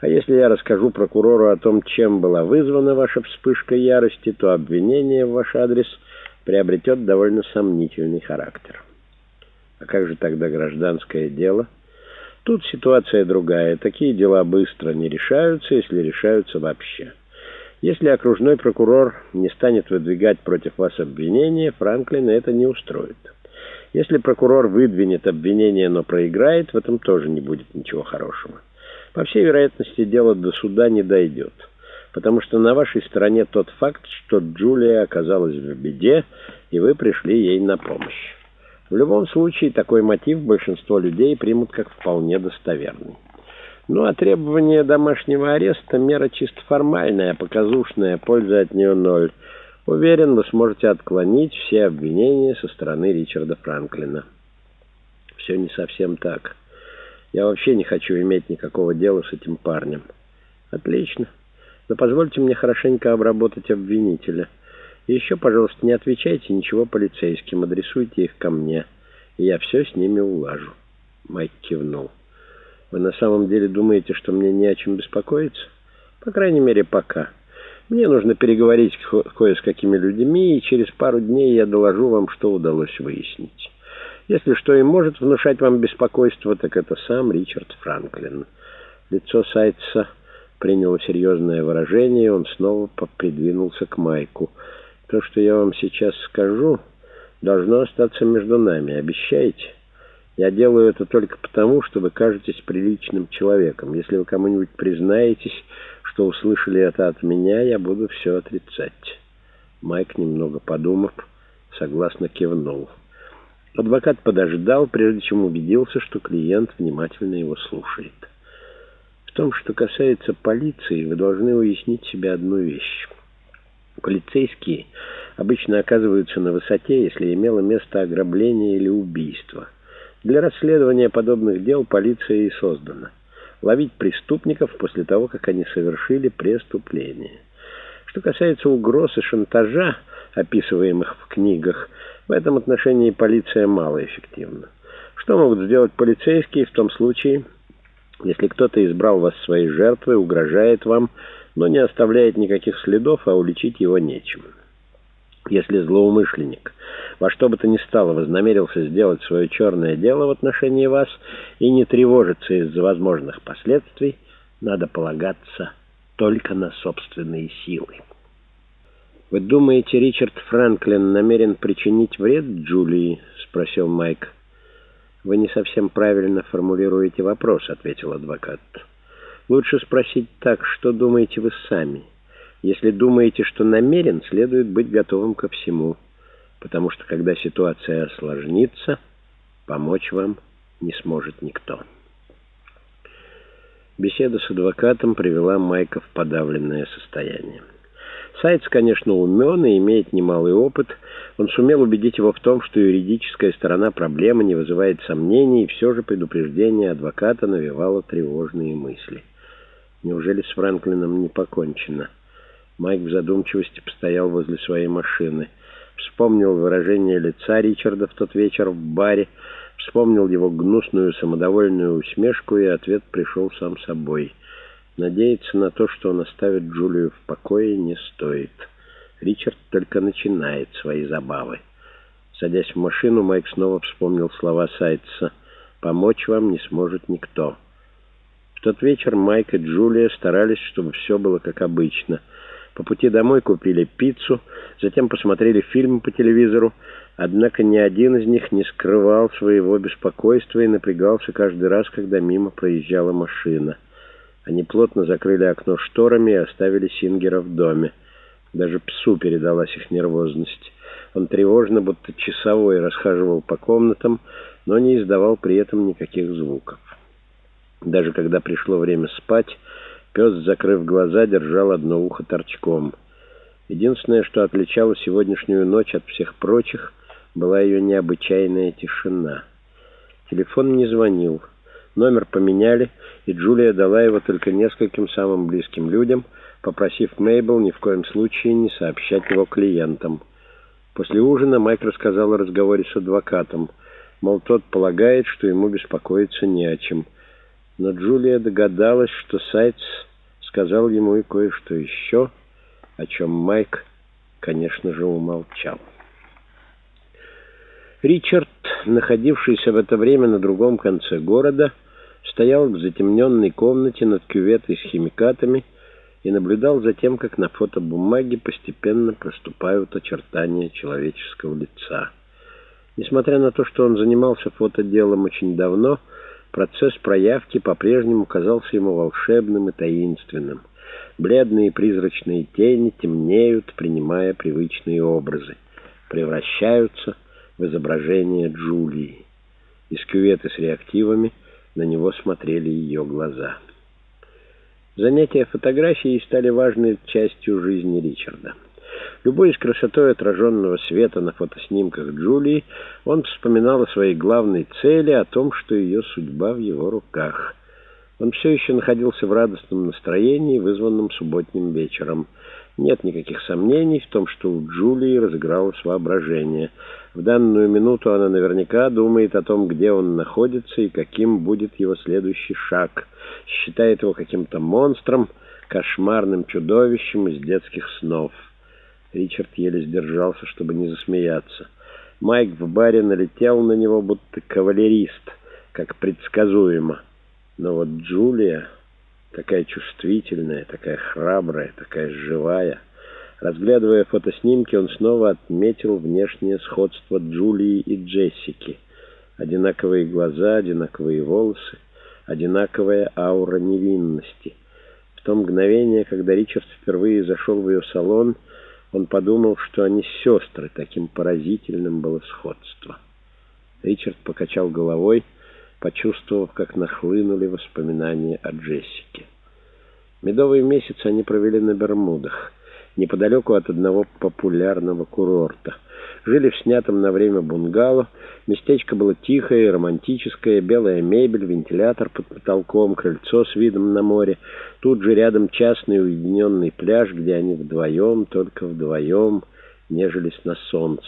А если я расскажу прокурору о том, чем была вызвана ваша вспышка ярости, то обвинение в ваш адрес приобретет довольно сомнительный характер. А как же тогда гражданское дело? Тут ситуация другая. Такие дела быстро не решаются, если решаются вообще. Если окружной прокурор не станет выдвигать против вас обвинения, Франклина это не устроит. Если прокурор выдвинет обвинение, но проиграет, в этом тоже не будет ничего хорошего. По всей вероятности, дело до суда не дойдет, потому что на вашей стороне тот факт, что Джулия оказалась в беде, и вы пришли ей на помощь. В любом случае, такой мотив большинство людей примут как вполне достоверный. Ну, а требование домашнего ареста — мера чисто формальная, показушная, польза от нее ноль. Уверен, вы сможете отклонить все обвинения со стороны Ричарда Франклина. Все не совсем так. Я вообще не хочу иметь никакого дела с этим парнем. Отлично. Но позвольте мне хорошенько обработать обвинителя. И еще, пожалуйста, не отвечайте ничего полицейским, адресуйте их ко мне, и я все с ними улажу. Майк кивнул. Вы на самом деле думаете, что мне не о чем беспокоиться? По крайней мере, пока. Мне нужно переговорить кое с какими людьми, и через пару дней я доложу вам, что удалось выяснить. Если что и может внушать вам беспокойство, так это сам Ричард Франклин. Лицо Сайтса приняло серьезное выражение, и он снова придвинулся к Майку. То, что я вам сейчас скажу, должно остаться между нами. Обещаете? Я делаю это только потому, что вы кажетесь приличным человеком. Если вы кому-нибудь признаетесь, что услышали это от меня, я буду все отрицать». Майк, немного подумав, согласно кивнул. Адвокат подождал, прежде чем убедился, что клиент внимательно его слушает. В том, что касается полиции, вы должны уяснить себе одну вещь. Полицейские обычно оказываются на высоте, если имело место ограбление или убийство – для расследования подобных дел полиция и создана. Ловить преступников после того, как они совершили преступление. Что касается угроз и шантажа, описываемых в книгах, в этом отношении полиция малоэффективна. Что могут сделать полицейские в том случае, если кто-то избрал вас своей жертвой, угрожает вам, но не оставляет никаких следов, а уличить его нечем? Если злоумышленник во что бы то ни стало вознамерился сделать свое черное дело в отношении вас и не тревожиться из-за возможных последствий, надо полагаться только на собственные силы. «Вы думаете, Ричард Франклин намерен причинить вред Джулии?» — спросил Майк. «Вы не совсем правильно формулируете вопрос», — ответил адвокат. «Лучше спросить так, что думаете вы сами?» Если думаете, что намерен, следует быть готовым ко всему, потому что когда ситуация осложнится, помочь вам не сможет никто. Беседа с адвокатом привела Майка в подавленное состояние. Сайтс, конечно, умен и имеет немалый опыт. Он сумел убедить его в том, что юридическая сторона проблемы не вызывает сомнений, и все же предупреждение адвоката навевало тревожные мысли. Неужели с Франклином не покончено? Майк в задумчивости постоял возле своей машины. Вспомнил выражение лица Ричарда в тот вечер в баре, вспомнил его гнусную самодовольную усмешку, и ответ пришел сам собой. Надеяться на то, что он оставит Джулию в покое, не стоит. Ричард только начинает свои забавы. Садясь в машину, Майк снова вспомнил слова Сайтса. «Помочь вам не сможет никто». В тот вечер Майк и Джулия старались, чтобы все было как обычно — по пути домой купили пиццу, затем посмотрели фильм по телевизору. Однако ни один из них не скрывал своего беспокойства и напрягался каждый раз, когда мимо проезжала машина. Они плотно закрыли окно шторами и оставили Сингера в доме. Даже псу передалась их нервозность. Он тревожно, будто часовой, расхаживал по комнатам, но не издавал при этом никаких звуков. Даже когда пришло время спать, Пес, закрыв глаза, держал одно ухо торчком. Единственное, что отличало сегодняшнюю ночь от всех прочих, была ее необычайная тишина. Телефон не звонил. Номер поменяли, и Джулия дала его только нескольким самым близким людям, попросив Мейбл ни в коем случае не сообщать его клиентам. После ужина Майк рассказал о разговоре с адвокатом. Мол, тот полагает, что ему беспокоиться не о чем. Но Джулия догадалась, что Сайтс сказал ему и кое-что еще, о чем Майк, конечно же, умолчал. Ричард, находившийся в это время на другом конце города, стоял в затемненной комнате над кюветой с химикатами и наблюдал за тем, как на фотобумаге постепенно проступают очертания человеческого лица. Несмотря на то, что он занимался фотоделом очень давно, процесс проявки по-прежнему казался ему волшебным и таинственным. Бледные призрачные тени темнеют, принимая привычные образы, превращаются в изображение Джулии. Из кюветы с реактивами на него смотрели ее глаза. Занятия фотографией стали важной частью жизни Ричарда. Любой из красотой отраженного света на фотоснимках Джулии, он вспоминал о своей главной цели, о том, что ее судьба в его руках. Он все еще находился в радостном настроении, вызванном субботним вечером. Нет никаких сомнений в том, что у Джулии разыгралось воображение. В данную минуту она наверняка думает о том, где он находится и каким будет его следующий шаг. Считает его каким-то монстром, кошмарным чудовищем из детских снов. Ричард еле сдержался, чтобы не засмеяться. Майк в баре налетел на него, будто кавалерист, как предсказуемо. Но вот Джулия, такая чувствительная, такая храбрая, такая живая... Разглядывая фотоснимки, он снова отметил внешнее сходство Джулии и Джессики. Одинаковые глаза, одинаковые волосы, одинаковая аура невинности. В то мгновение, когда Ричард впервые зашел в ее салон, он подумал, что они сестры, таким поразительным было сходство. Ричард покачал головой, почувствовав, как нахлынули воспоминания о Джессике. Медовый месяц они провели на Бермудах, неподалеку от одного популярного курорта. Жили в снятом на время бунгало. Местечко было тихое и романтическое, белая мебель, вентилятор под потолком, крыльцо с видом на море. Тут же рядом частный уединенный пляж, где они вдвоем, только вдвоем, нежились на солнце.